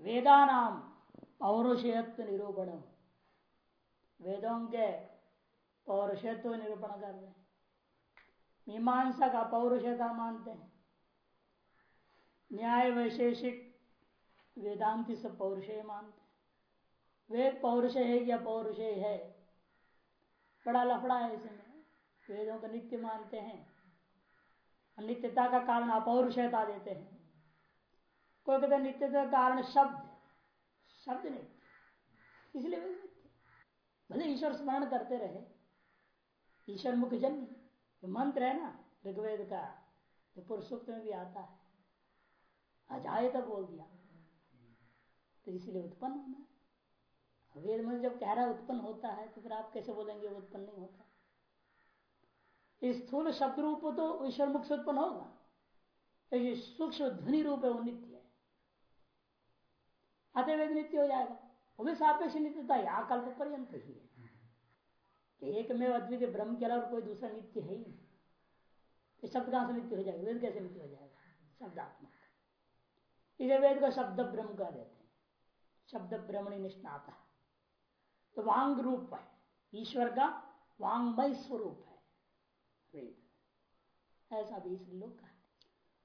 वेदा नाम पौरुषयत्व निरूपण वेदों के पौरुषत्व निरूपण कर रहे मीमांसा का पौरुषता मानते हैं। न्याय वैशेषिक वेदांति सब पौरुषय मानते हैं। वेद पौरुष है या पौरुष है? बड़ा लफड़ा है इसमें। वेदों का नित्य मानते हैं। नित्यता का कारण अपौरुषता देते हैं। कोई कहते नित्यता का कारण शब्द। शब्द नहीं। इसलिए नित्य। भले ईश्वर स्मरण करते रहे, ईश्वर मुख्य जन जो मंत्र है ना, ऋग्वेद का, जो पुरुषोक्त में भी आता है। अजाए तक बोल दिया। तो इसीलिए उत्पन्न होना वेद में जब कह रहा उत्पन्न होता है तो फिर आप कैसे बोलेंगे उत्पन्न नहीं होता? स्थूल शब्द रूप तो ईश्वर मुख से उत्पन्न होगा। सूक्ष्म ध्वनि रूप है वो नित्य। अतः नित्य हो जाएगा। वो भी सापेक्ष नित्यता या कल्प पर्यंत ही है। एक में अद्वितीय ब्रह्म के अलावा कोई दूसरा नित्य है ही नहीं। शब्द कहाँ से नित्य हो जाएगा? वेद कैसे नित्य हो जाएगा? शब्दात्मक। इसे वेद का शब्द ब्रह्म का देते हैं। शब्द ब्रह्मणी निष्णाता। तो वांग रूप है। ईश्वर का वांगमय स्वरूप है। वेद। ऐसा भी इस लोग का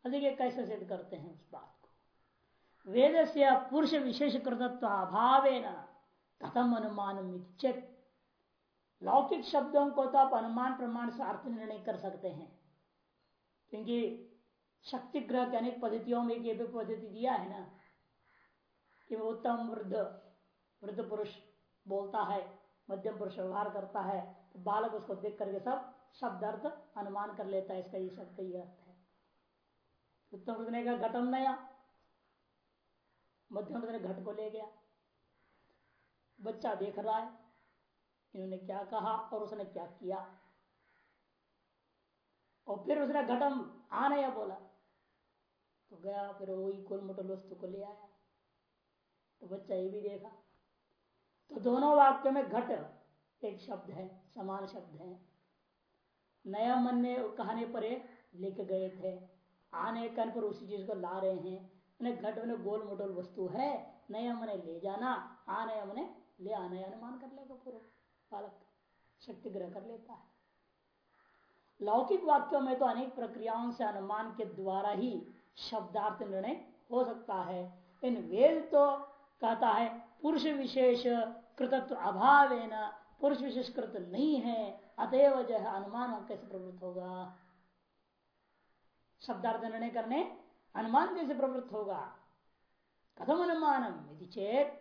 अधिक कैसे सिद्ध करते हैं उस बात वेद से पुरुष विशेष कृतत्व अभाव कथम अनुमान चेत लौकिक शब्दों को तो आप अनुमान प्रमाण से अर्थ निर्णय कर सकते हैं। क्योंकि शक्ति ग्रह के अनेक पद्धतियों में एक पद्धति दिया है ना, कि उत्तम वृद्ध वृद्ध पुरुष बोलता है, मध्यम पुरुष व्यवहार करता है तो बालक उसको देख करके सब शब्द अर्थ अनुमान कर लेता है, इसका ये शब्द का ये अर्थ है। उत्तम वृद्ध ने कहा, घटम नया। मध्यम घट को ले गया। बच्चा देख रहा है इन्होंने क्या कहा और उसने क्या किया। और फिर उसने घटम आ नहीं बोला। तो गया, फिर वही कुल मुटल वस्तु को ले आया। तो बच्चा ये भी देखा। तो दोनों वाक्य में घट एक शब्द है, समान शब्द है। नया मन ने कहने पर लिख गए थे। आने कन पर उसी चीज़ को ला रहे हैं। घट में गोल मोटोल वस्तु है नया मने ले जाना आने मने ले आना अनुमान कर लेगा पूरा बालक शक्ति ग्रह कर लेता है लौकिक वाक्यों में तो अनेक प्रक्रियाओं से अनुमान के द्वारा ही शब्दार्थ निर्णय हो सकता है इन वेद तो कहता है पुरुष विशेष कृतत्व अभाव पुरुष विशेष कृत नहीं है अतएव जो है अनुमान कैसे प्रवृत्त होगा शब्दार्थ निर्णय करने अनुमान कैसे प्रवृत्त होगा। कथम अनुमानम चेत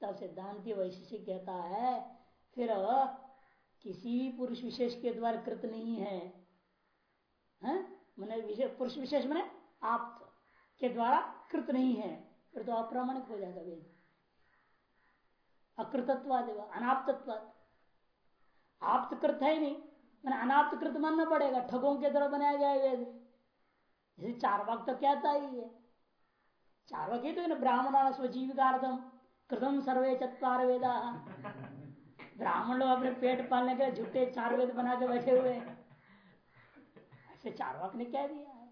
तब सिद्धांति वैशिष्य कहता है, फिर किसी पुरुष विशेष के द्वारा कृत नहीं है? मैंने पुरुष विशेष मैंने आप के द्वारा कृत नहीं है। फिर तो अप्रामाणिक हो जाएगा वेद। अकृतत्वाद अनाप्तत्व आप कृत है नहीं। मैंने अनाप्त कृत मानना पड़ेगा। ठगों के द्वारा बनाया गया वेद। चार वाक तो कहता ही है चार वाक तो ब्राह्मण स्वजीविकार्थम कृतम सर्वे चतवार वेदा ब्राह्मण लोग अपने पेट पालने के झूठे चार वेद बना के बैठे हुए ऐसे चार वाक ने कह दिया है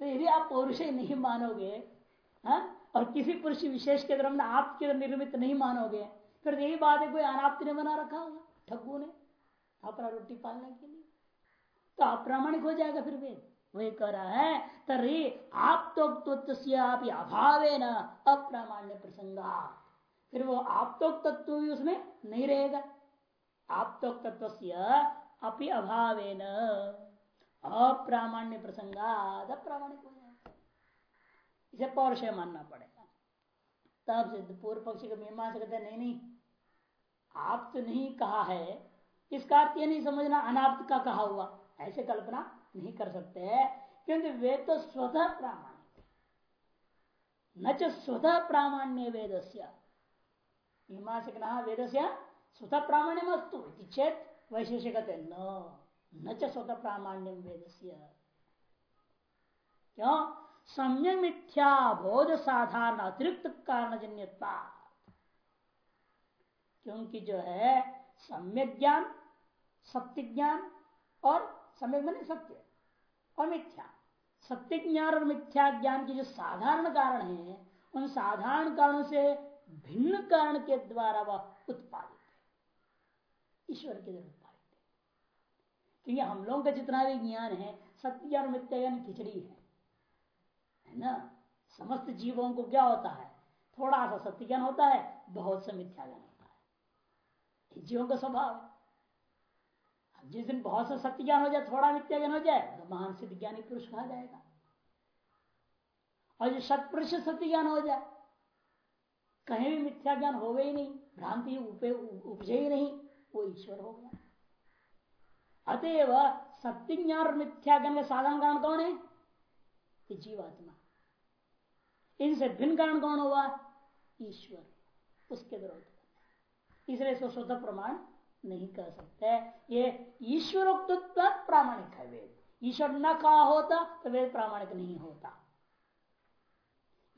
तो यदि आप पौरुष नहीं मानोगे हा? और किसी पुरुष विशेष के द्वारा आपके निर्मित नहीं मानोगे फिर यही बात है कोई अनाप्ति ने बना रखा होगा ठग्गू ने अपना रोटी पालने के लिए तो अप्रामाणिक हो जाएगा फिर वेद। वही कह रहा है तरी आप तो अभाव है न अप्रामाण्य प्रसंगा। फिर वो आपतोक तत्व भी उसमें नहीं रहेगा। आपतोक तत्व अपि अभाव अप्रामाण्य प्रसंगाद अप्रामाणिक हो जाएगा। इसे पौरुषय मानना पड़ेगा। तब से पूर्व पक्षी का मीमांसा कहते नहीं नहीं, आप तो नहीं कहा है। इसका अर्थ यह नहीं समझना, अनाप्त का कहा हुआ। ऐसे कल्पना नहीं कर सकते क्योंकि वे तो स्वतः प्रामाणिक। न स्वतः प्रामाण्य वेद से मीमांसक वेद से स्वतः प्रामाण्य वस्तु चेत वैशेषिक न च स्वतः प्रामाण्यम वेद क्यों? सम्य मिथ्या बोध साधारण अतिरिक्त कारण जन्य क्योंकि जो है, सम्यक ज्ञान, सत्य ज्ञान और सम्यक मैंने सत्य। और मिथ्या सत्य ज्ञान और मिथ्या ज्ञान के जो साधारण कारण है, उन साधारण कारणों से भिन्न कारण के द्वारा वह उत्पादित है। ईश्वर के द्वारा उत्पादित है। क्योंकि हम लोगों का जितना भी ज्ञान है, सत्य ज्ञान और मिथ्या ज्ञान खिचड़ी है। है ना? समस्त जीवों को क्या होता है? थोड़ा सा सत्य ज्ञान होता है, बहुत सा मिथ्या ज्ञान होता है। जीवों का स्वभाव है। जिस दिन बहुत सा सत्य ज्ञान हो जाए, थोड़ा मिथ्या ज्ञान हो जाए तो महान सिद्ध ज्ञानी पुरुष कहा जाएगा? और जो शत पुरुष सत्य ज्ञान हो जाए, कहीं भी मिथ्या ज्ञान हो गई नहीं, भ्रांति उपजे ही नहीं, वो ईश्वर हो गया। अतएव सत्य ज्ञान और मिथ्या ज्ञान का साधारण कारण कौन है? जीवात्मा। इनसे भिन्न कारण कौन हुआ ईश्वर। उसके विरोध। इसलिए इसको स्वतः प्रमाण नहीं कर सकते। ये ईश्वरोक्तत्व प्रामाणिक है वेद। ईश्वर न कहा होता तो वेद प्रामाणिक नहीं होता।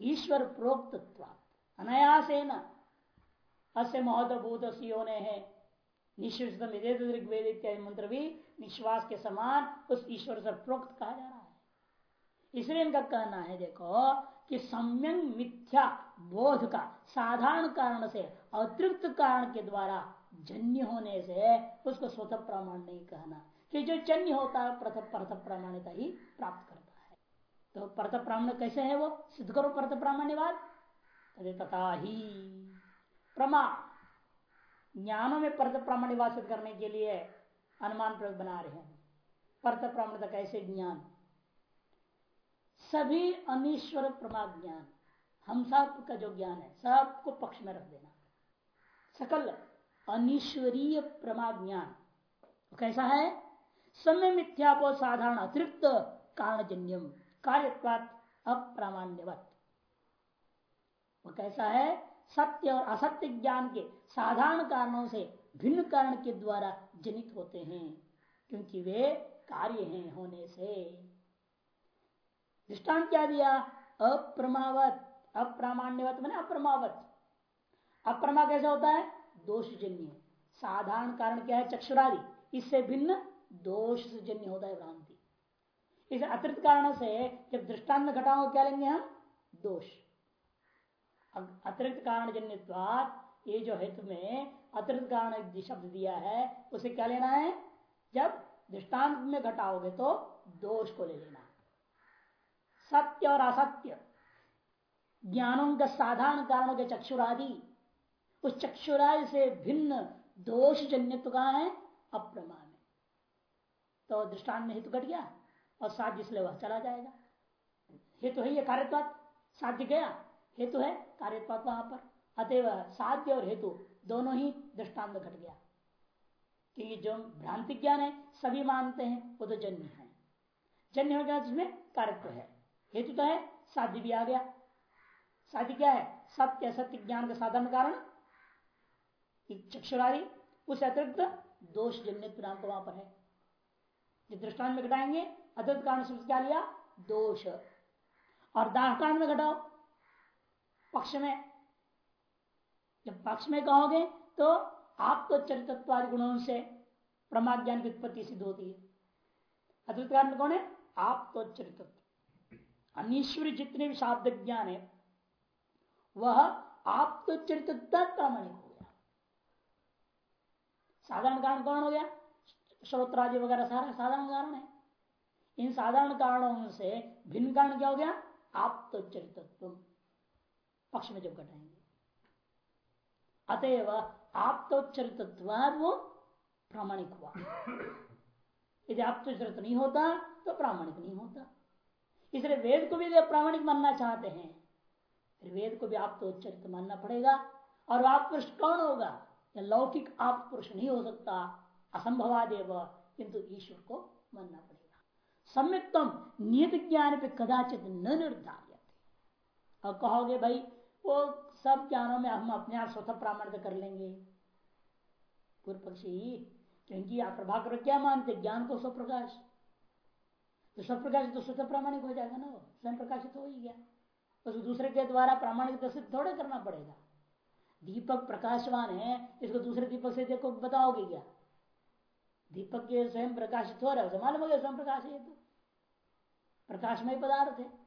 ईश्वर प्रोक्तत्व अनायास है न अस्य महत्वभूत होने है। निश्चित वेद इत्यादि मंत्र भी निश्वास के समान उस ईश्वर से प्रोक्त कहा जा रहा है। इसलिए इनका कहना है, देखो, कि सम्यंग मिथ्या बोध का साधारण कारण से अतिरिक्त कारण के द्वारा जन्य होने से उसको स्वतः प्रमाण नहीं कहना। कि जो जन्य होता है प्रथम परथ प्रामाण्यता ही प्राप्त करता है। तो परथ प्रामाण्य कैसे है वो? सिद्ध करो परथ प्रामाण्यवाद तथा ही प्रमा, ज्ञानों में परत प्रामाण्यवाद सिद्ध करने के लिए अनुमान प्रयोग बना रहे हैं। परत प्रामाण्यता कैसे ज्ञान? सभी अनिश्वर प्रमा ज्ञान, हम सब का जो ज्ञान है सबको पक्ष में रख देना। सकल अनिश्वरीय प्रमा ज्ञान कैसा है? समय मिथ्यापो साधारण अतिरिक्त कारणजन्यम, कार्यत्वात अप्रामाण्यवत। वो कैसा है? सत्य और असत्य ज्ञान के साधारण कारणों से भिन्न कारण के द्वारा जनित होते हैं, क्योंकि वे कार्य हैं होने से। दृष्टांत क्या दिया? अप्रमावत। अप्रामाण्यवत, मैंने अप्रमावत। अप्रमा कैसे होता है? दोष जन्य साधारण कारण क्या है? चक्षुरादि। इससे भिन्न दोष जन्य होता है भ्रांति। इस अतिरिक्त कारण से जब दृष्टांत घटाओ क्या लेंगे हम? दोष। अतिरिक्त कारण जन्य ये जो हेतु में अतिरिक्त कारण शब्द दिया है, उसे क्या लेना है? जब दृष्टांत में घटाओगे तो दोष को ले लेना। सत्य और असत्य। ज्ञानों का साधारण कारणों के चक्षुरादि। उस चक्षुराय से भिन्न दोष जन्यत्व कहा है? अप्रमा में तो दृष्टान में हेतु घट गया और साध्य इसलिए वह चला जाएगा। हेतु है ये कार्यत्वात। साध्य गया हेतु है कार्यत्वात वहाँ पर। अतएव साध्य और हेतु दोनों ही दृष्टांत घट गया। क्योंकि जो भ्रांति ज्ञान है, सभी मानते हैं, वो तो जन्य है। जन्य हो गया जिसमें कार्यत्व है। हेतु तो है, साध्य भी आ गया। साध्य क्या है? सत्य सत्य ज्ञान का साधन कारण चक्षुरादि, उस अतिरिक्त दोष जन्य नाम तो वहाँ पर है। जो दृष्टान में घटाएँगे अतिरिक्त कारण क्या लिया? दोष। और दाष्टान में घटाओ, पक्ष में। जब पक्ष में कहोगे तो आप तो चरितत्वादि गुणों से प्रमा ज्ञान की उत्पत्ति सिद्ध होती है। अतिरिक्त कारण कौन है? आप तो चरितत्व अनिश्वरी जितने भी शाब्द ज्ञान है, वह आप तो चरितत्व प्रामाणिक साधारण कारण कौन हो गया? श्रोत्रादि वगैरह सारा साधारण कारण है। इन साधारण कारणों से भिन्न कारण क्या हो गया? आप तो पक्ष में जब घटाएँगे। अतएव आप तो वो प्रामाणिक हुआ। यदि आप तो चरित्र नहीं होता तो प्रामाणिक नहीं होता। इसलिए वेद को भी प्रामाणिक मानना चाहते हैं, फिर वेद को भी आप तो चरित्र मानना पड़ेगा। और आप कौन होगा? लौकिक आप पुरुष नहीं हो सकता, असंभवादेव, किंतु ईश्वर को मानना पड़ेगा। सम्यक्तम नियत ज्ञान पे कदाचित न निर्धारित और कहोगे, भाई, वो सब ज्ञानों में हम अपने आप स्वतः प्रामाणिक कर लेंगे। पूर्व पक्षी, क्योंकि आप प्रभाकर क्या मानते? ज्ञान को स्वप्रकाश। तो स्वप्रकाश तो स्वतः प्रामाणिक हो जाएगा ना वो, स्वयं प्रकाशित हो ही गया। तो दूसरे के द्वारा प्रामाणिक सिद्ध थोड़ा करना पड़ेगा। दीपक प्रकाशवान है, इसको दूसरे दीपक से देखो, बताओगे क्या? दीपक के स्वयं प्रकाशित हो रहा है मालूम हो गया स्वयं प्रकाश है तो। प्रकाशमय पदार्थ है।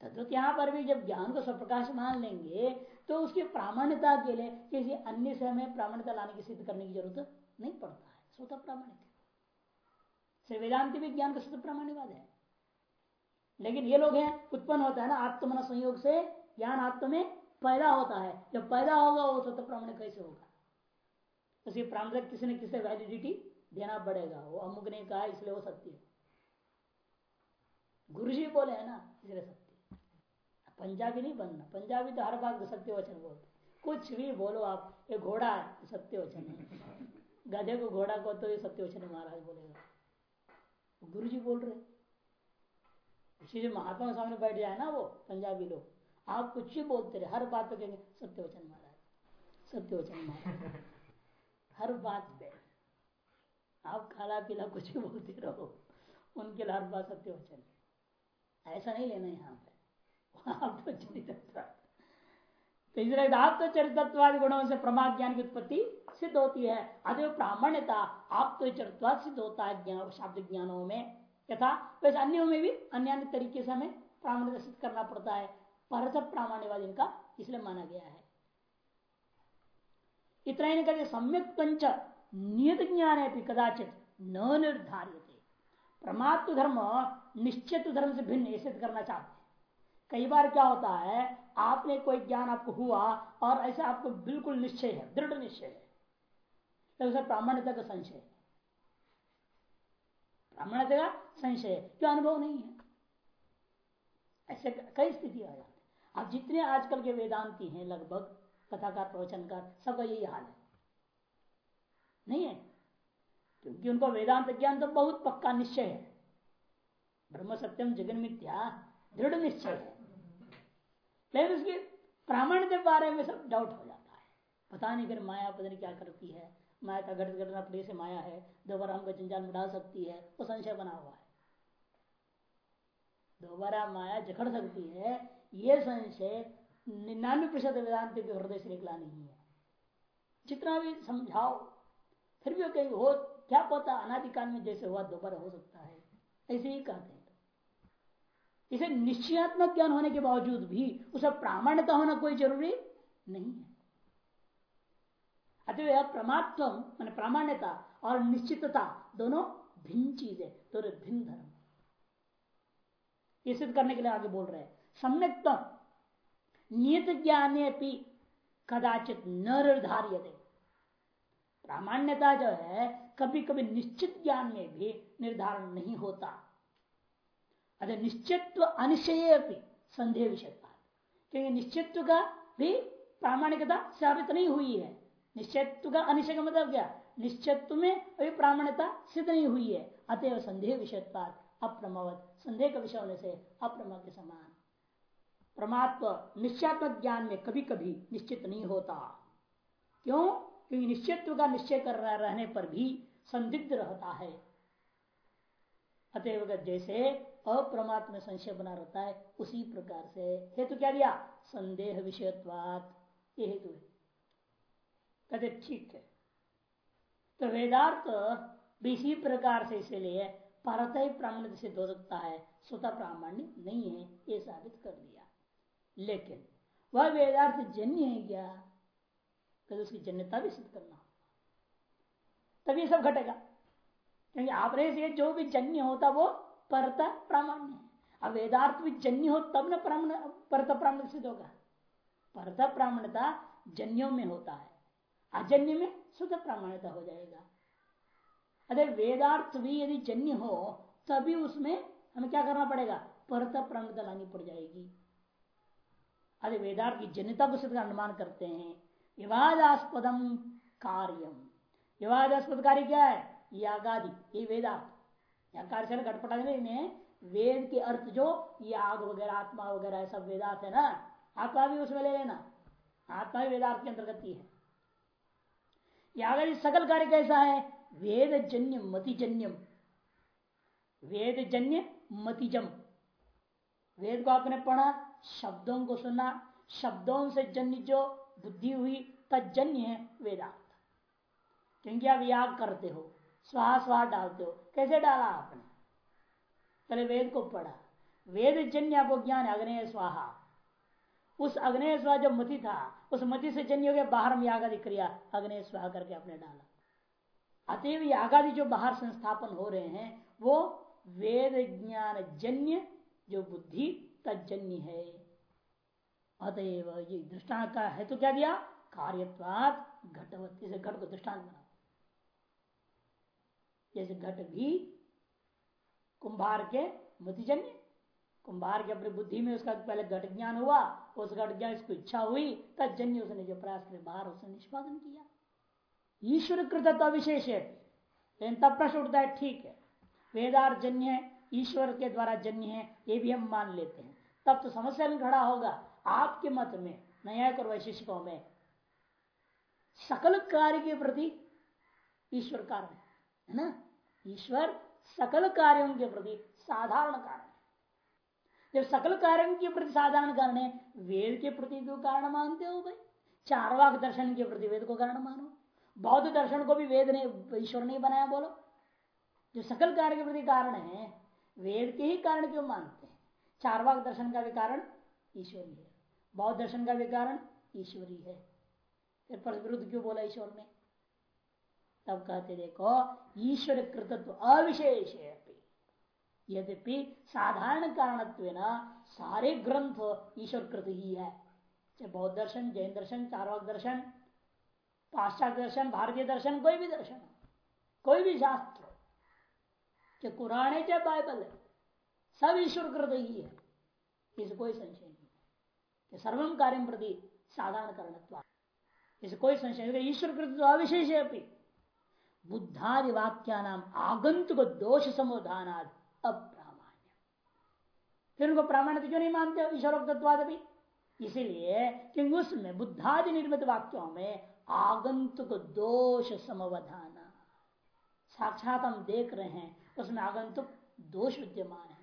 तद्वत यहाँ पर भी जब ज्ञान को स्वप्रकाश मान लेंगे तो उसकी प्रामाण्यता के लिए किसी अन्य से हमें प्रामाण्यता लाने की सिद्ध करने की ज़रूरत नहीं पड़ता है। स्वतः प्रामाणिक है। वेदांति भी ज्ञान का शुद्ध प्रामाण्यवाद है। लेकिन ये लोग हैं, उत्पन्न होता है ना आत्मन संयोग से, ज्ञान आत्म में पैदा होता है। जब पैदा होगा वो स्वतः प्रामाणिक कैसे होगा? उसकी प्रामाणिक किसी न किसी वैलिडिटी देना पड़ेगा। वो अमुक ने कहा, इसलिए वो सत्य है। गुरु जी बोले, है ना? इसलिए सत्य पंजाबी नहीं बनना। पंजाबी तो हर बात सत्य वचन बोलते कुछ भी बोलो आप, ये घोड़ा है सत्य वचन है। गधे को घोड़ा को तो ये सत्य वचन महाराज बोलेगा। गुरु जी बोल रहे महात्मा के सामने बैठ जाए ना वो, पंजाबी लोग। आप कुछ भी बोलते रहे हर बात पे कहेंगे सत्य वचन महाराज सत्य वचन महाराज। हर बात पे। आप खाला पीला कुछ भी बोलते रहो उनके लिए हर बात सत्य वचन ऐसा नहीं लेना यहाँ पे। आप तो चरितत्व आप तो चरितत्वादि गुणों से प्रमाद ज्ञान की उत्पत्ति सिद्ध होती है। अतः प्रामाण्यता आप तो चरित्वाद सिद्ध होता है ज्ञान शाब्द ज्ञानों में। यथा वैसे अन्यों में भी अन्य अन्य तरीके से हमें प्रामाण्यता सिद्ध करना पड़ता है। परत प्रामाण्यवाद इनका इसलिए माना गया है। इतना ही कहते सम्यक पंच नियत ज्ञान है कदाचित न निर्धारित परमात्म धर्म निश्चित धर्म से भिन्न सिद्ध करना चाहते हैं। कई बार क्या होता है, आपने कोई ज्ञान आपको हुआ और ऐसा आपको बिल्कुल निश्चय है, दृढ़ निश्चय है। तो उसे प्रामाण्यता का संशय प्रामाण्यता का संशय क्यों अनुभव नहीं है। ऐसे कई स्थिति आ जाती अब जितने आजकल के वेदांती हैं, लगभग कथाकार, प्रवचनकार, सबका यही हाल है। नहीं है? क्योंकि उनको वेदांत ज्ञान तो बहुत पक्का निश्चय है। ब्रह्म सत्यम जगन मिथ्या, दृढ़ निश्चय है। लेकिन उसके प्रामाण्य के बारे में सब डाउट हो जाता है। पता नहीं फिर माया, पता नहीं क्या करती है। माया का घट घटना पड़े से माया है, दोबारा हमको जंजाल में डाल सकती है, वो संशय बना हुआ है। दोबारा माया जखड़ सकती है ये संशय निन्यानवे प्रतिशत वेदांत के हृदय से निकला नहीं है। जितना भी समझाओ, फिर भी कहीं हो, क्या पता अनादिकाल में जैसे हुआ दोबारा हो सकता है? ऐसे ही कहते हैं। इसे निश्चयात्मक ज्ञान होने के बावजूद भी उसे प्रामाण्यता होना कोई ज़रूरी नहीं है। अतः प्रमात्व मान प्रामाण्यता और निश्चितता दोनों भिन्न चीज़ है, दोनों भिन्न धर्म। ये सिद्ध करने के लिए आगे बोल रहे हैं। सम्यक नियत ज्ञान कदाचित न निर्धार्य प्रामाण्यता जो है कभी कभी निश्चित ज्ञान में भी निर्धारण नहीं होता। अरे निश्चित्व अनिश्चय संदेह विषय क्योंकि निश्चित्व का भी प्रामाणिकता साबित नहीं हुई है। निश्चित्व का अनिश्चय का मतलब क्या? निश्चित्व में अभी प्रामाण्यता सिद्ध नहीं हुई है। अतएव संदेह विषय अप्रमावत। संदेह का विषय होने से अप्रमा के समान। परमात्म निश्चयात्मक ज्ञान में कभी कभी निश्चित नहीं होता। क्यों? क्योंकि निश्चित्व का निश्चय कर रहने पर भी संदिग्ध रहता है। अतएव जैसे अप्रमात्म में संशय बना रहता है, उसी प्रकार से हेतु क्या दिया? संदेह विषयत्वात। ये हेतु है। कहते, ठीक है। तो वेदार्थ भी इसी प्रकार से इसीलिए परत ही प्रामाण्य सिद्ध हो सकता है, स्वतः प्रामाण्य नहीं है, ये साबित कर दिया। लेकिन वह वेदार्थ जन्य है क्या? तो उसकी जन्यता भी सिद्ध करना तभी सब घटेगा। क्योंकि आपने से जो भी जन्य होता वो परता प्रामाण्य है। अब वेदार्थ भी जन्य हो तब न परता प्रामाण्य सिद्ध होगा। परता प्रामाण्यता जन्यों में होता है। अजन्य में शुद्ध प्रामाण्यता हो जाएगा। अरे वेदार्थ भी यदि जन्य हो, तभी उसमें हमें क्या करना पड़ेगा? परता प्रामाण्यता लानी पड़ जाएगी। अरे वेदार्थ की जन्यता को सिद्ध अनुमान करते हैं। विवादास्पदम कार्यम विवादास्पद कार्य क्या है? यागादि, ये वेदार्थ कार्य घटपटा में वेद के अर्थ जो याग वगैरह, आत्मा वगैरह सब वेदार्थ है ना? आत्मा भी उसमें ले लेना। आत्मा भी वेदार्थ के अंतर्गत ही है। याग सकल कार्य कैसा है? वेद जन्य मतिजन्यम वेद जन्य मतिजम। वेद को आपने पढ़ा शब्दों को सुना शब्दों से जन्य जो बुद्धि हुई तजन्य है वेदांत। क्योंकि आप याग करते हो, स्वाहा स्वाहा डालते हो। कैसे डाला आपने? पहले वेद को पढ़ा। वेद जन्य आपको ज्ञान अग्नि स्वाहा। उस अग्नि स्वाहा जो मति था, उस मति से जन्य हो गया, बाहर में यागादि क्रिया अग्नि स्वाहा करके आपने डाला। अतएव यागादि जो बाहर संस्थापन हो रहे हैं, वो वेद ज्ञान जन्य जो बुद्धि तजन्य है। अतएव ये दृष्टांत का है तो क्या दिया? कार्यवाद घटवत जैसे घट को दृष्टांत बना। जैसे घट भी कुंभार के मतिजन्य, कुंभार के अपनी बुद्धि में उसका पहले घट ज्ञान हुआ, उस घट ज्ञान इसको इच्छा हुई तजन्य उसने जो प्रयास कर बाहर उसने निष्पादन किया। ईश्वर कृतत्व विशेष है। लेकिन तब प्रश्न उठता है, ठीक है, वेदार जन्य है, ईश्वर के द्वारा जन्य है, ये भी हम मान लेते हैं। तब तो समस्या भी खड़ा होगा। आपके मत में न्यायिक और वैशिष्टों में। सकल कार्य के प्रति ईश्वर कारण है ना? ईश्वर सकल कार्यों के प्रति साधारण कारण है। जब सकल कार्यों के प्रति साधारण कारण है, वेद के प्रति तो कारण मानते हो भाई। चारवाक दर्शन के प्रति वेद को कारण मानो। बौद्ध दर्शन को भी वेद ने, ईश्वर ने बनाया बोलो। जो सकल कार्य के प्रति कारण है, वेद के ही कारण क्यों मानते हैं? चारवाक दर्शन का भी कारण ईश्वरी है। बौद्ध दर्शन का भी कारण ईश्वरी है। फिर पर विरुद्ध क्यों बोला ईश्वर ने? तब कहते, देखो, ईश्वर कृतत्व अविशेष यद्यपि साधारण कारणत्व कारण सारे ग्रंथ ईश्वर कृत ही है। चाहे बौद्ध दर्शन, जैन दर्शन, चारवाक दर्शन, पाश्चात्य दर्शन, भारतीय दर्शन, कोई भी दर्शन, कोई भी शास्त्र, चाहे कुरान है चाहे बाइबल है सब ईश्वर कृत ही है। इसे कोई संशय नहीं है सर्वम कार्य प्रति साधारण कारण इसे कोई संशय नहीं ईश्वर कृत तो अविशेष है अपनी बुद्धादि वाक्या नाम आगंतुक दोष समोधान अप्रामाण्य। फिर उनको प्रामाण्य क्यों नहीं मानते ईश्वरोक्तवाद भी इसीलिए क्योंकि उसमें, बुद्धादि निर्मित वाक्यों में आगंतुक दोष समवधान साक्षात हम देख रहे हैं, उसमें आगंतुक दोष विद्यमान है।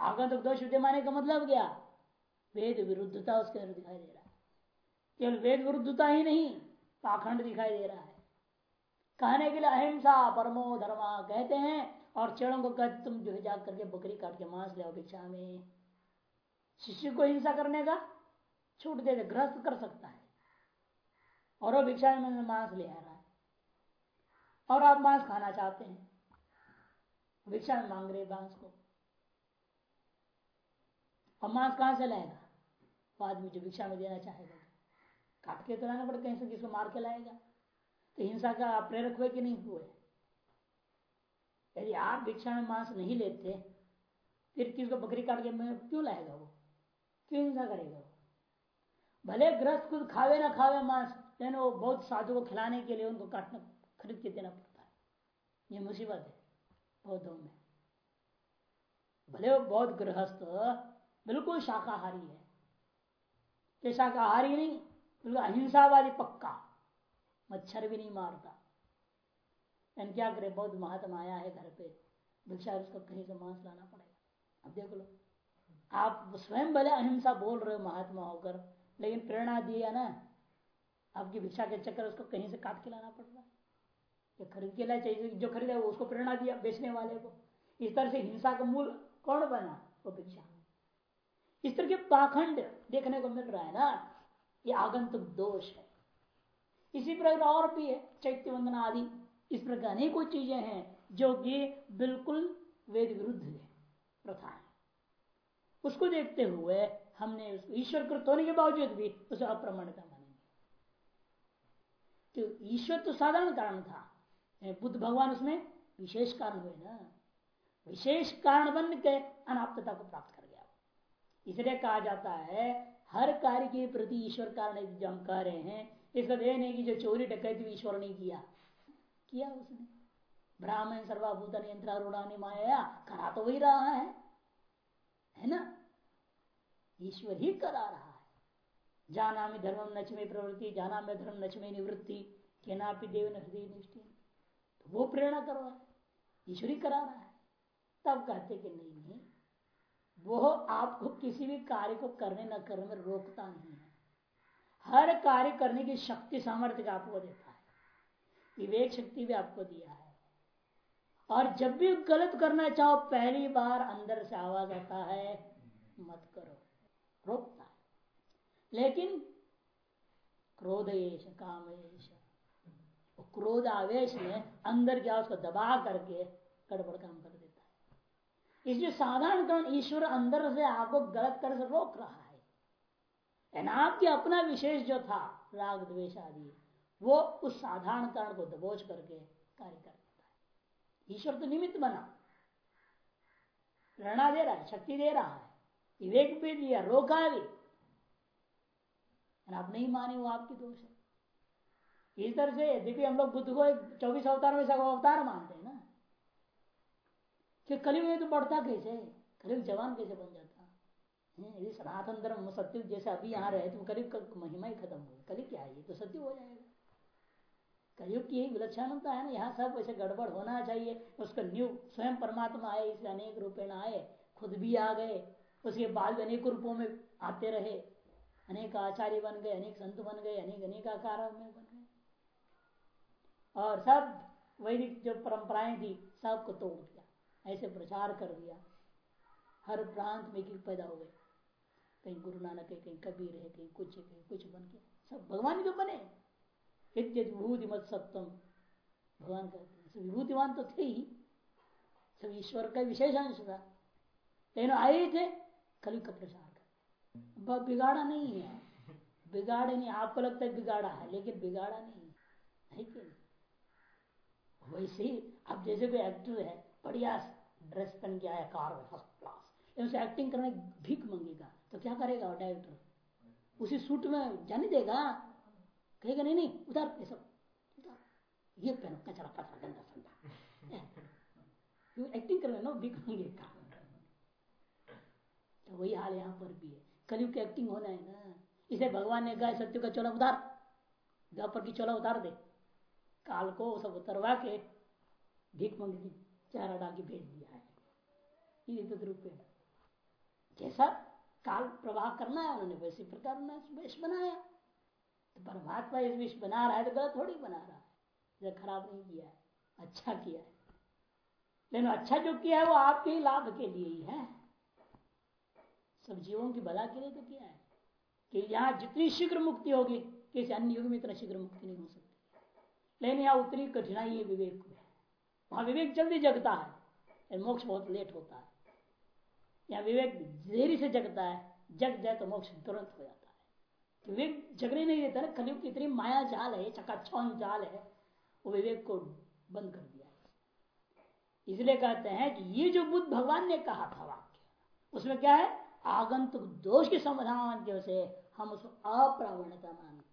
आगंतुक दोष विद्यमान का मतलब क्या? वेद विरुद्धता उसके अंदर दिखाई दे रहा है। केवल वेद विरुद्धता ही नहीं, पाखंड दिखाई दे रहा है। कहने के लिए अहिंसा परमो धर्मा कहते हैं, और चेड़ों को कहते तुम जो जा करके बकरी काट के मांस ले भिक्षा में। शिष्य को हिंसा करने का छूट दे दे, ग्रस्त कर सकता है। और वो भिक्षा में मांस ले आ रहा है। और आप मांस खाना चाहते हैं, भिक्षा में मांग रहे मांस को। और मांस कहाँ से लाएगा? वो आदमी जो भिक्षा में देना चाहेगा। काट के तो लाना पड़ेगा कहीं से किसको मार के लाएगा। तो हिंसा का प्रेरक हुए कि नहीं हुए? यदि आप भिक्षा में मांस नहीं लेते, फिर किसको बकरी काट के क्यों लाएगा वो? क्यों हिंसा करेगा वो? भले ग्रस्त खुद खावे ना खावे मांस, लेकिन वो बहुत साधु को खिलाने के लिए उनको काटना, खरीद के देना पड़ता है। ये मुसीबत है पौधों में भले वो बहुत गृहस्थ बिल्कुल शाकाहारी है। शाकाहारी नहीं, बिल्कुल अहिंसावादी पक्का। मच्छर भी नहीं मारता। क्या करे बहुत महात्मा आया है घर पे। भिक्षा उसको कहीं से मांस लाना पड़ेगा। अब देख लो। आप स्वयं भले अहिंसा बोल रहे हो महात्मा होकर, लेकिन प्रेरणा दिया ना, आपकी भिक्षा के चक्कर उसको कहीं से काट के लाना पड़ रहा है। खरीद के लाए चाहिए जो खरीदा, उसको प्रेरणा दिया बेचने वाले को। इस तरह से हिंसा का मूल कौन बना वो भिक्षा इस तरह के पाखंड देखने को मिल रहा है ना? ये आगंतुक दोष है। इसी प्रकार और भी है, चैत्य वंदना आदि। इस प्रकार अनेकों चीज़ें हैं जो कि बिल्कुल वेद विरुद्ध है, प्रथा है। उसको देखते हुए हमने ईश्वर कृत होने के बावजूद भी उसे अप्रमाणता मानेंगे। तो ईश्वर तो साधारण कारण था। बुद्ध भगवान उसमें विशेष कारण हुए ना। विशेष कारण बन के अनाप्तता को प्राप्त कर इसलिए कहा जाता है, हर कार्य के प्रति ईश्वर कारण जो हम कह रहे हैं। इसका देह नहीं कि जो चोरी डकैती ईश्वर ने किया। किया उसने। ब्राह्मण, सर्वाभूत नियंत्रण माया, करा तो वही रहा है। है ना? ईश्वर ही करा रहा है। जाना में धर्म नचमे प्रवृत्ति जाना में धर्म नचमे निवृत्ति के नापी देव नृदय निष्ठि। वो प्रेरणा कर रहा है ईश्वरी करा रहा है। तब कहते कि नहीं नहीं वो आपको किसी भी कार्य को करने न करने में रोकता नहीं है। हर कार्य करने की शक्ति सामर्थ्य आपको देता है। विवेक शक्ति भी आपको दिया है। और जब भी गलत करना चाहो, पहली बार अंदर से आवाज़ आता है, मत करो। रोकता है। लेकिन क्रोधेश, कामेश क्रोध आवेश में अंदर क्या उसको दबा करके गड़बड़ काम कर इसलिए साधारण कारण ईश्वर अंदर से आपको गलत कर से रोक रहा है। आपके अपना विशेष जो था, राग द्वेश आदि, वो उस साधारण कारण को दबोच करके कार्य कर देता है। ईश्वर तो निमित्त बना। प्रेरणा दे रहा है, शक्ति दे रहा है, विवेक भी दिया, रोका भी। आप नहीं माने, वो आपकी दोष है। इस तरह से, देखिए, हम लोग बुद्ध को चौबीस अवतार में सब अवतार मानते हैं। कि कलयुग में तो बढ़ता कैसे कलयुग जवान कैसे बन जाता? यदि सनातन धर्म सत्य जैसे अभी यहाँ रहे तो कलयुग का महिमा ही खत्म हो कलयुग क्या है? ये तो सत्य हो जाएगा। कलयुग की यही विलक्षणता है ना, यहाँ सब ऐसे गड़बड़ होना चाहिए। उसका न्यू स्वयं परमात्मा आए इसलिए अनेक रूपेण आए, खुद भी आ गए, उसके बाद अनेक रूपों में आते रहे। अनेक आचार्य बन गए, अनेक संत बन गए, अनेक अनेक आकार में बन गए। और सब वैदिक जो परंपराएँ थी, सबको तोड़ दिया। ऐसे प्रचार कर दिया। हर प्रांत में पैदा हो गए। कहीं गुरु नानक है कहीं कबीर है, कहीं कुछ है, कहीं कुछ बन गया। सब भगवान ही तो बने विभूति मत सप्तम भगवान कहते हैं विभूतिवान तो थे ही। सब ईश्वर का विशेषांश था। लेकिन आए थे, कलयुग का प्रचार कर बिगाड़ा नहीं है। बिगाड़े नहीं। आपको लगता है बिगाड़ा है, लेकिन बिगाड़ा नहीं है। वैसे ही अब जैसे कोई एक्टर है बढ़िया ड्रेस पहन के आया कार फ़र्स्ट क्लास उसे एक्टिंग करने भीख मंगेगा तो क्या करेगा डायरेक्टर उसी सूट में जाने देगा? कहेगा, नहीं नहीं उधर ये सब उधर ये पहनो, कचरा पचरा गंदा, संदा। एक्टिंग कर नो होंगे का तो वही हाल यहाँ पर भी है। कलयुग की एक्टिंग होना है ना। इसे भगवान ने कहा, सत्य का चोला उतार। द्वापर की चोला उतार दे। काल को सब उतरवा के भीख मंगी की चारा डाल के भेज दिया है। ये तो रूप जैसा काल प्रवाह करना है, उन्होंने वैसे प्रकार बनाया। तो परमात्मा इस विष बना रहा है तो गलत थोड़ी बना रहा है। खराब नहीं किया है अच्छा किया है। लेकिन अच्छा जो किया है, वो आपके ही लाभ के लिए ही है। सब जीवों की भला के लिए तो किया है। कि यहाँ जितनी शीघ्र मुक्ति होगी, किसी अन्य युग में इतना शीघ्र मुक्ति नहीं हो सकती। लेकिन यहाँ उतनी कठिनाई है विवेक में वहाँ विवेक जल्दी जगता है। मोक्ष बहुत लेट होता है। यहाँ विवेक देरी से जगता है। जग जाए तो मोक्ष तुरंत हो जाता है। विवेक जगने नहीं देता ना। कलयुग इतनी माया जाल है चकाचौन जाल है, वो विवेक को बंद कर दिया इसलिए कहते हैं कि ये जो बुद्ध भगवान ने कहा था वाक्य, उसमें क्या है? आगंतुक दोष के समाधान के से हम उसको अप्रावणता मानते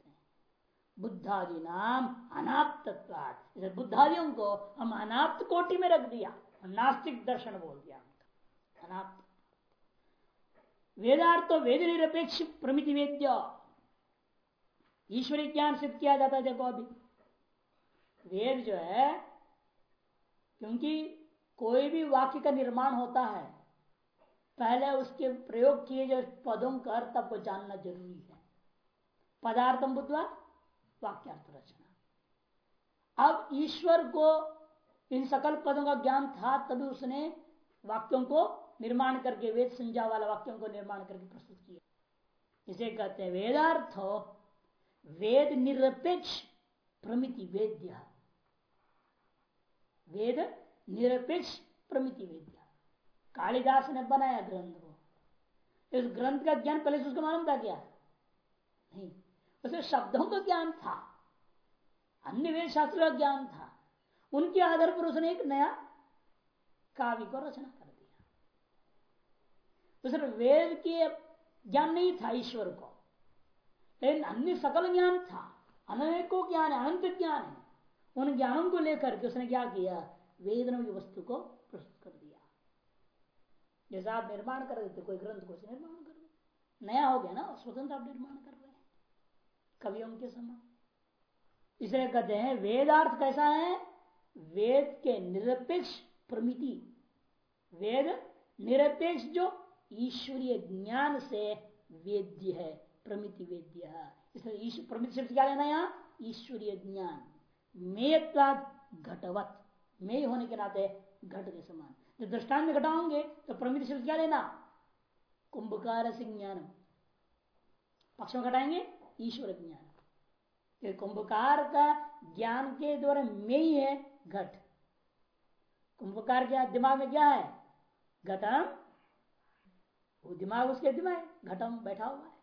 बुद्धादि नाम अनाप्त इसे बुद्धादियों को हम अनाप्त कोटि में रख दिया नास्तिक दर्शन बोल दिया अनाप्त। वेदार्थ वेद निरपेक्ष प्रमिति वेद्य। ईश्वरी ज्ञान सिद्ध किया जाता है देखो अभी। वेद जो है, क्योंकि कोई भी वाक्य का निर्माण होता है, पहले उसके प्रयोग किए जो पदों का अर्थ आपको जानना ज़रूरी है। पदार्थम बुद्धवा वाक्यार्थ रचना। अब ईश्वर को इन सकल पदों का ज्ञान था, तभी उसने वाक्यों को निर्माण करके, वेद संज्ञा वाला वाक्यों को निर्माण करके प्रस्तुत किया। इसे कहते हैं वेदार्थ। वेद निरपेक्ष प्रमिति वेद्य। वेद निरपेक्ष प्रमिति वेद्य। कालिदास ने बनाया ग्रंथ को। इस ग्रंथ का ज्ञान पहले से उसको मालूम था क्या? नहीं। उसे शब्दों का ज्ञान था, अन्य वेद शास्त्र का ज्ञान था। उनके आधार पर उसने एक नया काव्य को रचना कर दिया। तो वेद के ज्ञान नहीं था, ईश्वर को, लेकिन अन्य सकल ज्ञान था, अनेकों ज्ञान है, अनंत ज्ञान है। उन ज्ञानों को लेकर के उसने क्या किया? वेदन की वस्तु को प्रस्तुत कर दिया। जैसा आप निर्माण कर देते, कोई ग्रंथ को निर्माण कर दो। नया हो गया ना, स्वतंत्र आप निर्माण कर रहे कवियों के समान। इसलिए कहते हैं, वेदार्थ कैसा है? वेद के निरपेक्ष प्रमिति। वेद निरपेक्ष जो ईश्वरीय ज्ञान से वेद्य है, प्रमिति वेद्य इसलिए प्रमिति शब्द क्या लेना यहाँ? ईश्वरीय ज्ञान। मेयत्वाद घटवत। मेय होने के नाते घट के समान। जब दृष्टान में घटाओगे तो प्रमित शब्द क्या लेना? कुंभकार से ज्ञान पक्ष में घटाएँगे ईश्वर ज्ञान। कुंभकार का ज्ञान के द्वारा में ही है घट। कुंभकार क्या दिमाग में क्या है? घटम। वो दिमाग उसके दिमाग घटम, बैठा हुआ है।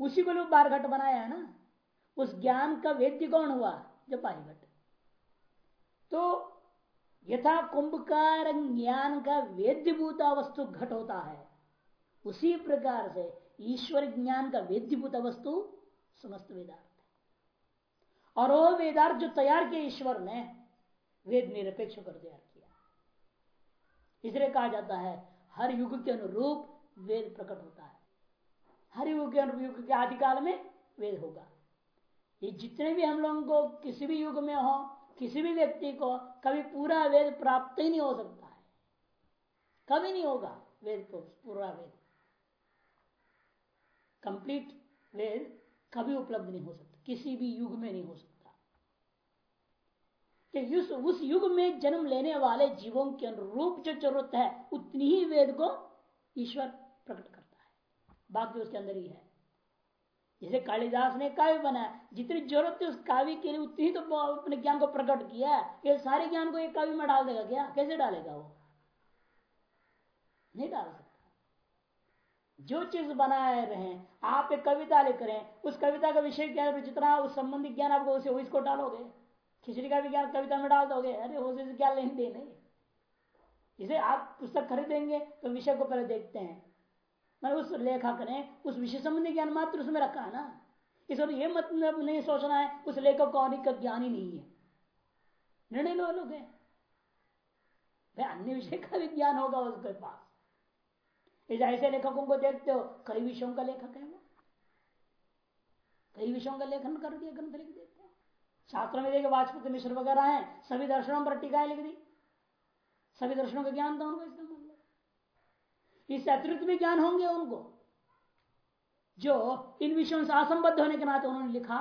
उसी को लोग बार घट बनाया है ना? उस ज्ञान का वेद्य कौन हुआ? जो पारी घट तो यथा कुंभकार ज्ञान का वेद्यभूता वस्तु घट होता है। उसी प्रकार से ईश्वर ज्ञान का वेद्यभूत वस्तु समस्त वेदार्थ है। और वो वेदार्थ जो तैयार किया ईश्वर ने, वेद निरपेक्ष कर तैयार किया। इसलिए कहा जाता है, हर युग के अनुरूप वेद प्रकट होता है। हर युग के अनुरूप युग के आदिकाल में वेद होगा। ये जितने भी हम लोगों को किसी भी युग में हो, किसी भी व्यक्ति को, कभी पूरा वेद प्राप्त ही नहीं हो सकता है। कभी नहीं होगा वेद को, पूरा वेद। कंप्लीट वेद कभी उपलब्ध नहीं हो सकता। किसी भी युग में नहीं हो सकता। कि उस उस युग में जन्म लेने वाले जीवों के अनुरूप जो ज़रूरत है, उतनी ही वेद को ईश्वर प्रकट करता है। बाकी उसके अंदर ही है। जैसे कालिदास ने काव्य बनाया, जितनी ज़रूरत है उस काव्य के लिए उतनी तो अपने ज्ञान को प्रकट किया है। ये सारे ज्ञान को एक काव्य में डाल देगा क्या? कैसे डालेगा वो? नहीं डाल सकता। जो चीज़ बनाए रहे, आप एक कविता लिख रहे हैं, उस कविता का विषय है? जितना उस संबंधित ज्ञान आपको उसे इसको डालोगे। खिचड़ी का भी ज्ञान कविता में डाल दोगे। अरे हो क्या लेन देन है? इसे आप पुस्तक खरीदेंगे तो विषय को पहले देखते हैं। मैं उस लेखक ने उस विषय संबंधी ज्ञान मात्र उसमें रखा है ना? इस ये मतलब नहीं सोचना है, उस लेखक को अनिक ज्ञान ही नहीं है। निर्णय लो लोग। अन्य विषय का भी ज्ञान होगा उसके पास। ऐसे लेखकों को देखते हो, कई विषयों का लेखक है वो। कई विषयों का लेखन कर दिया, ग्रंथ लिख देते शास्त्रों में देखे वाजपेयी मिश्र वगैरह हैं, सभी दर्शनों पर टीकाएँ लिख दी। सभी दर्शनों का ज्ञान था उनको इसका इस अतिरिक्त भी ज्ञान होंगे उनको, जो इन विषयों से असंबद्ध होने के नाते उन्होंने लिखा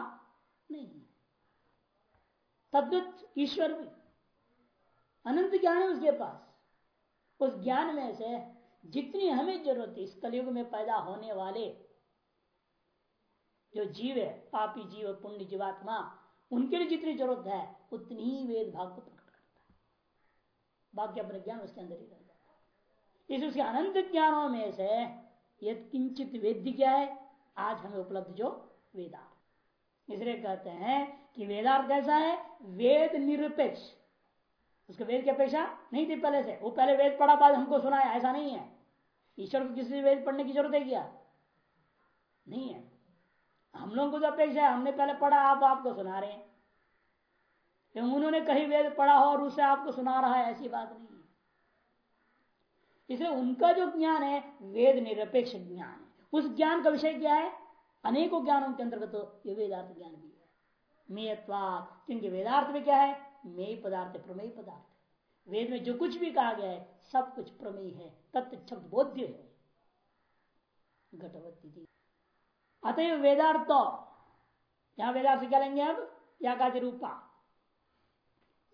नहीं तद्वत ईश्वर भी, अनंत ज्ञान है उसके पास। उस ज्ञान में से जितनी हमें ज़रूरत है, इस कलयुग में पैदा होने वाले जो जीव है, पापी जीव पुण्य जीवात्मा, उनके लिए जितनी ज़रूरत है, उतनी ही वेद भाग को प्रकट करता है। बाकी अपने ज्ञान उसके अंदर ही रहता इस उसके अनंत ज्ञानों में से यद किंचित वेद्य क्या है? आज हमें उपलब्ध जो वेदार्थ। इसलिए कहते हैं कि वेदार्थ कैसा है? वेद निरपेक्ष। उसके वेद की अपेक्षा नहीं थी पहले से। वो पहले वेद पढ़ा, बाद हमको सुना है ऐसा नहीं है। ईश्वर को किसी वेद पढ़ने की ज़रूरत है क्या? नहीं है। हम लोगों को जो अपेक्षा है, हमने पहले पढ़ा, आप आपको सुना रहे हैं। उन्होंने कहीं वेद पढ़ा हो और उसे आपको सुना रहा है, ऐसी बात नहीं है। इसलिए उनका जो ज्ञान है, वेद निरपेक्ष ज्ञान है। उस ज्ञान का विषय क्या है? अनेकों ज्ञानों के अंतर्गत तो ये वेदार्थ ज्ञान भी है। मेयत्वा क्योंकि वेदार्थ में क्या है? मेय पदार्थ प्रमेय पदार्थ वेद में जो कुछ भी कहा गया है, सब कुछ प्रमेय है, तत्व बोध्य है। घटवती अतएव वेदार्थ, यहाँ वेदार्थ क्या लेंगे अब यागादि रूपा।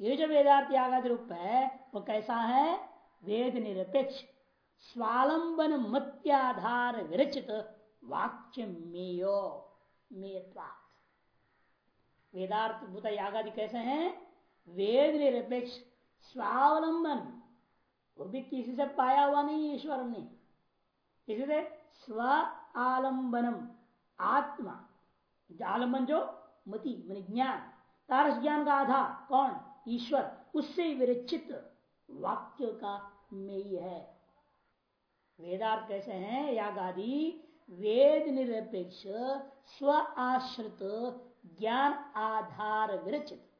ये जो वेदार्थ यागादि रूप है, वो कैसा है? वेद निरपेक्ष, स्वालंबन मत्याधार विरचित वाक्य मेयो मेयत्वात्। वेदार्थ भूत यागादि कैसे हैं? वेद निरपेक्ष स्वावलंबन। वो भी किसी से पाया हुआ नहीं ईश्वर ने। से? स्व आलंबनम आत्मा। आलंबन जो? मति, मन ज्ञान। तारस ज्ञान का आधार। कौन? ईश्वर। उससे विरचित वाक्य का मेय है। वेदार्थ कैसे हैं? याग आदि वेद निरपेक्ष स्व आश्रित ज्ञान आधार विरचित।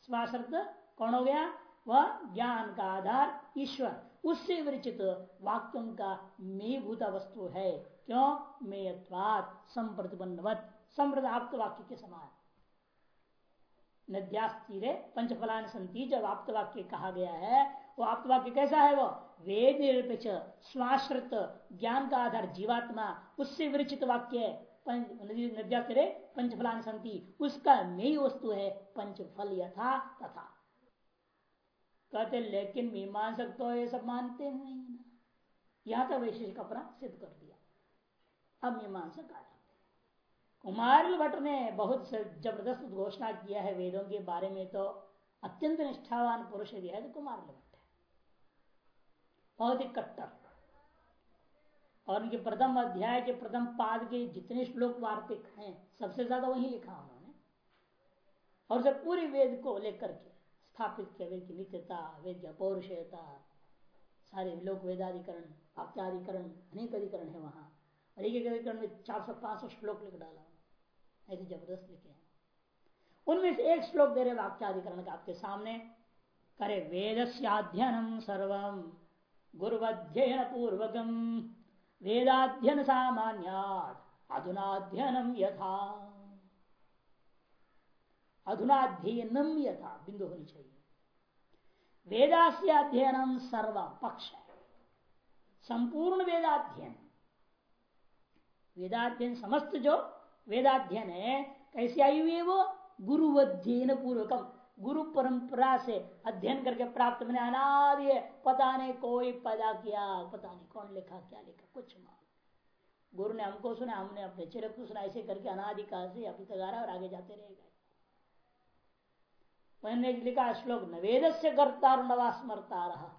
स्वाश्रित कौन हो गया? वह ज्ञान का आधार ईश्वर। उससे विरचित वाक्यों का मेभूत वस्तु है। क्यों? मेयत्वात संप्रतिबंधवत संप्रद आप्त वाक्य के समान। नद्यास्तीरे पंचफलान संति जब आप्त वाक्य कहा गया है, वो आप्त वाक्य कैसा है वो? वेद निरपेक्ष स्वाश्रित, ज्ञान का आधार, जीवात्मा, उससे विरचित वाक्य नद्यास्तीरे पंचफलान संति, उसका नई वस्तु है पंचफल यथा तथा। कहते लेकिन मीमांसक तो ये सब मानते नहीं ना। यहाँ तक वैशेषिक अपना सिद्ध कर दिया। अब मीमांसक आ जाते कुमार भट्ट ने बहुत ज़बरदस्त घोषणा किया है वेदों के बारे में तो अत्यंत निष्ठावान पुरुष दिया है तो कुमार भट्ट बहुत ही कट्टर। और उनके प्रथम अध्याय के प्रथम पाद के जितने श्लोक वार्तिक हैं, सबसे ज़्यादा वही लिखा उन्होंने। और उसे पूरे वेद को लेकर के स्थापित किया, वेद की नित्यता, वेद की अपौरुषता सारे लोक वेदाधिकरण आप्त्याधिकरण अनेक अधिकरण है वहाँ। और एक एक अधिकरण में चार सौ पाँच सौ श्लोक लिख डाला। ऐसे ज़बरदस्त लिखे हैं। उनमें से एक श्लोक दे रहे वाक्याधिकरण का। आपके सामने करे वेद अध्ययनम सर्व गुरुवध्ययन पूर्वकम, वेदाध्ययन सामान्याद अधुनाध्ययनम यथा। अधुनाध्ययनम यथा बिंदु होनी चाहिए अध्ययनम सर्व पक्ष है संपूर्ण वेदाध्ययन वेदाध्ययन समस्त जो वेदाध्ययन है कैसे आई हुई है वो गुरुवध्ययन पूर्वकम गुरु परंपरा से अध्ययन करके प्राप्त मैंने अनादि पता नहीं कोई पैदा किया पता नहीं कौन लिखा, क्या लिखा, कुछ मान गुरु ने हमको सुना, हमने अपने चिरक को सुना, ऐसे करके अनादि काल से अभी तक आ रहा और आगे जाते रहेगा मैंने लिखा, श्लोक नवेद से करता नवा स्मरता रहा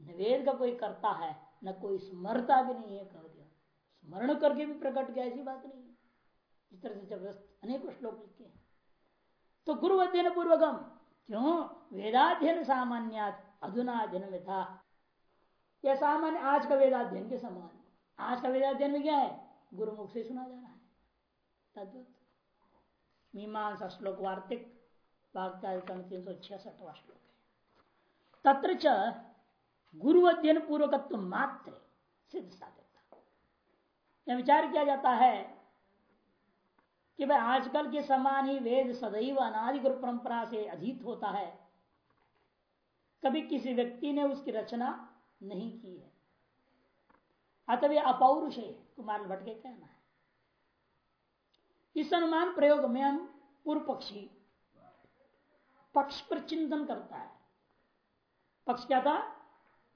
नवेद का कोई करता है, न कोई स्मरता भी नहीं है कह दिया स्मरण करके भी प्रकट किया ऐसी बात नहीं इस तरह से ज़बरदस्त अनेक श्लोक लिखे तो गुरु अध्ययन पूर्वकम क्यों? वेदाध्ययन सामान्य अधुनाध्ययन में था यह सामान्य आज का वेदाध्ययन के समान आज का वेदाध्ययन में क्या है? गुरुमुख से सुना जा रहा है। तद्वत। मीमांसा श्लोक वार्तिक तीन सौ छियासठवा श्लोक है। तत्र च गुरु अध्ययन पूर्वकत्व मात्र सिद्ध साधकता यह विचार किया जाता है कि भाई आजकल के समान ही वेद सदैव अनादि गुरु परंपरा से अधीत होता है। कभी किसी व्यक्ति ने उसकी रचना नहीं की है। अतः वे अपौरुष है, कुमार भट्ट के कहना है। इस अनुमान प्रयोग में हम पूर्व पक्षी पक्ष पर चिंतन करता है। पक्ष क्या था?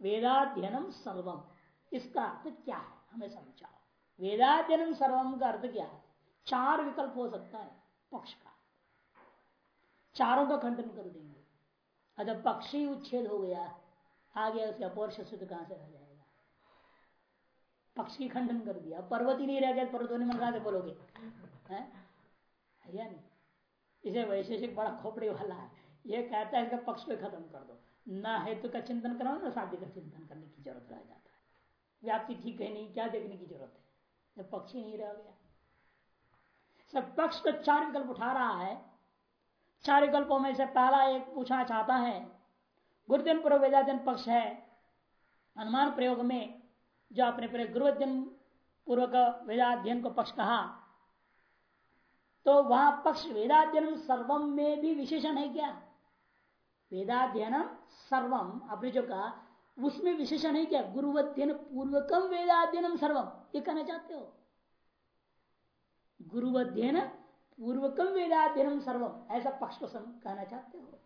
वेदाध्ययनम सर्वम। इसका अर्थ क्या है? हमें समझाओ। वेदाध्ययनम सर्वम का अर्थ क्या है? चार विकल्प हो सकता है पक्ष का। चारों का खंडन कर देंगे। अगर पक्ष ही उच्छेद हो गया। आगे उसके अपोर शुद्ध कहाँ से रह जाएगा? पक्ष की खंडन कर दिया। पर्वत ही नहीं रह गया पर्वत होने मन कहा बोलोगे? है या नहीं? इसे वैशेषिक बड़ा खोपड़ी वाला है। ये कहता है इसका पक्ष को खत्म कर दो। ना हेतु का चिंतन करो ना साध्य का चिंतन करने की ज़रूरत रह जाता है। व्याप्ति ठीक है नहीं, क्या देखने की ज़रूरत है? जब पक्ष ही नहीं रह गया। सब पक्ष तो चार विकल्प उठा रहा है। चार विकल्पों में से पहला एक पूछना चाहता है गुरुदिन पूर्व वेदाध्यन पक्ष है। अनुमान प्रयोग में जो आपने पूरे गुरुदिन पूर्वक वेदाध्ययन को पक्ष कहा तो वहाँ पक्ष वेदाध्ययन सर्वम में भी विशेषण है क्या? वेदाध्ययन सर्वम। अपने जो कहा उसमें विशेषण है क्या? गुरुवध्यन पूर्वकम वेदाध्ययनम सर्वम। ये कहना चाहते हो? गुरु अध्ययन पूर्वकम वेदाध्ययन सर्वम। ऐसा पक्ष को कहना चाहते हो?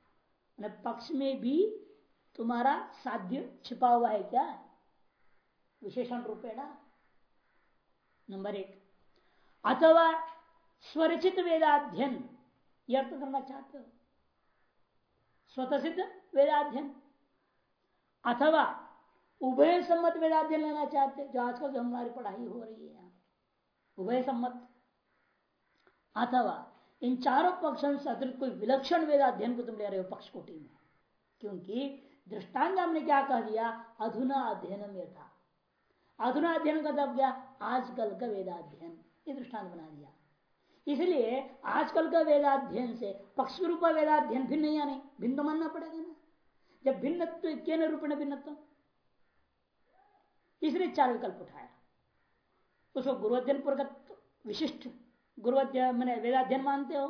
पक्ष में भी तुम्हारा साध्य छिपा हुआ है क्या? विशेषण रूपेणा। नंबर एक। अथवा स्वरचित वेदाध्ययन। यह अर्थ करना चाहते हो? स्वतः सिद्ध वेदाध्ययन अथवा उभय सम्मत वेदाध्ययन लेना चाहते, जो आजकल जो हमारी पढ़ाई हो रही है उभय सम्मत। अथवा इन चारों पक्षों से अतिरिक्त कोई विलक्षण वेदाध्ययन को तुम ले रहे हो पक्ष कोटि में। क्योंकि दृष्टांत हमने क्या कह दिया? अधुना अध्ययन में था अधुना अध्ययन का तब क्या आजकल का वेदाध्ययन ये दृष्टांत बना दिया। इसलिए आजकल का वेदाध्ययन से पक्ष रूप वेदाध्ययन भिन्न या नहीं? भिन्न तो मानना पड़ेगा ना। जब भिन्न के रूप भिन्न इसलिए चार विकल्प उठाया। उसको गुरुअध्ययन पूर्वक विशिष्ट गुरुअध्ययन मैंने वेदाध्ययन मानते हो,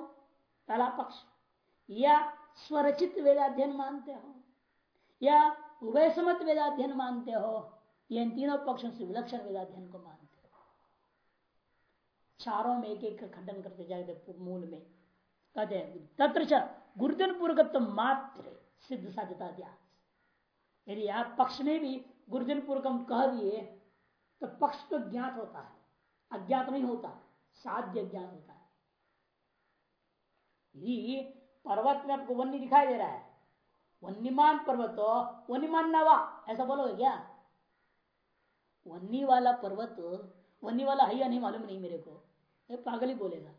पहला पक्ष। या स्वरचित वेदाध्ययन मानते हो, या उभय समत वेदाध्ययन मानते हो, या इन तीनों पक्षों से विलक्षण वेदाध्ययन को मानते चारों में एक एक खंडन करते जाए मूल में। कहते हैं, तत्र गुरुजन पूर्वकत्व मात्र सिद्ध साध्यता यदि आप पक्ष में भी गुरुजन पूर्वक कह दिए तो पक्ष तो ज्ञात होता है, अज्ञात नहीं होता, साध्य ज्ञान होता है। यदि पर्वत में आपको वन्य दिखाई दे रहा है, वन्यमान पर्वत वन्यमान नवा ऐसा बोलोगे क्या? वन्नी वाला पर्वत वन्नी वाला है या नहीं मालूम नहीं मेरे को। ये पागल ही बोलेगा।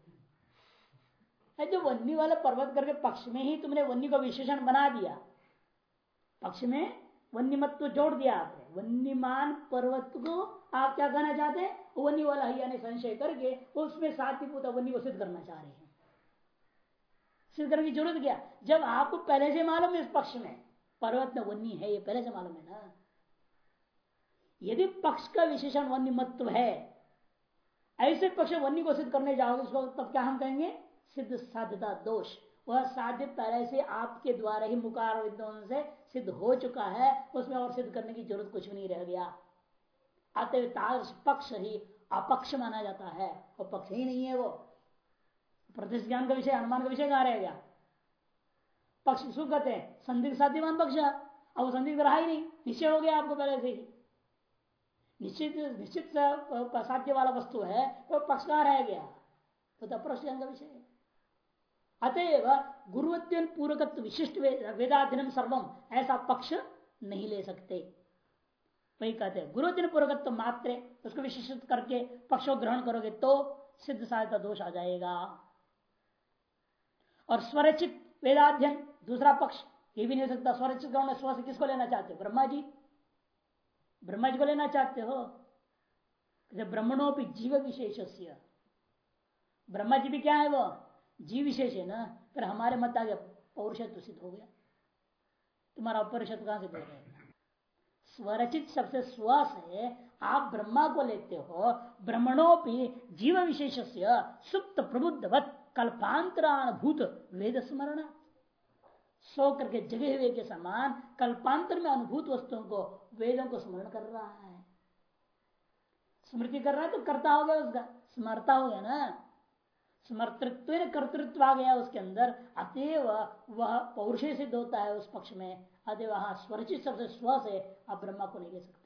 जो वन्नी वाला पर्वत करके पक्ष में ही तुमने वन्नी को विशेषण बना दिया। पक्ष में वन्य मत तो जोड़ दिया आपने। वन्यमान पर्वत को आप क्या कहना चाहते हैं? वन्य वाला ही यानी संशय करके उसमें सातिपूता वन्य को सिद्ध करना चाह रहे हैं। सिद्ध करने की ज़रूरत क्या? जब आपको पहले से मालूम है इस पक्ष में, पर्वत में वन्य है, ये पहले से मालूम है ना? यदि पक्ष का विशेषण वन्य मत्व है ऐसे पक्ष वन्य को सिद्ध करने जाओगे, उसको तब क्या हम कहेंगे? सिद्ध साध्यता दोष। वह साध्य पहले से आपके द्वारा ही मुकार से सिद्ध हो चुका है, उसमें और सिद्ध करने की ज़रूरत कुछ भी नहीं रह गया। अतः पक्ष ही अपक्ष माना जाता है। वो पक्ष ही नहीं है वो। प्रतिष्ठ ज्ञान का विषय, अनुमान का विषय कहा रह गया? पक्ष सुख कहते हैं संदिग्ध साध्यमान पक्ष। अब संदिग्ध रहा ही नहीं। निश्चय हो गया आपको पहले से ही। निश्चित निश्चित साध्य वाला वस्तु है तो पक्ष कहा रह गया? तो अप्रश्न का विषय है। अतएव गुरुवत्व पूर्वकत्व विशिष्ट वेदाध्ययन सर्वम ऐसा पक्ष नहीं ले सकते। वही कहते हैं गुरुवत्व पूर्वकत्व मात्र, उसको विशिष्ट करके पक्ष ग्रहण करोगे तो सिद्ध सहायता दोष आ जाएगा। और स्वरचित वेदाध्ययन, दूसरा पक्ष, ये भी नहीं हो सकता। स्वरचित ग्रहण स्व से किसको लेना चाहते ब्रह्मा जी। ब्रह्मा जी को लेना चाहते हो? ब्रह्मणों जीव विशेष ब्रह्मा जी भी क्या है वो? जीव विशेष है ना? फिर हमारे मत आ गया पौरुषत्व सिद्ध हो गया। तुम्हारा अपरिषत्व कहाँ से बोल रहे स्वरचित सबसे स्व से आप ब्रह्मा को लेते हो ब्रह्मणोपि जीव विशेष सुप्त प्रबुद्धवत कल्पांतरानुभूत वेद स्मरण। सो करके जगे हुए के समान कल्पांतर में अनुभूत वस्तुओं को वेदों को स्मरण कर रहा है। स्मृति कर रहा है तो करता हो गया उसका, स्मरता हो गया ना। स्मर्तृत्व कर्तृत्व आ गया उसके अंदर, अतएव वह पौरुषे सिद्ध होता है उस पक्ष में। अतएव वहाँ स्वरचित सबसे स्व से आप ब्रह्मा को नहीं ले सकते।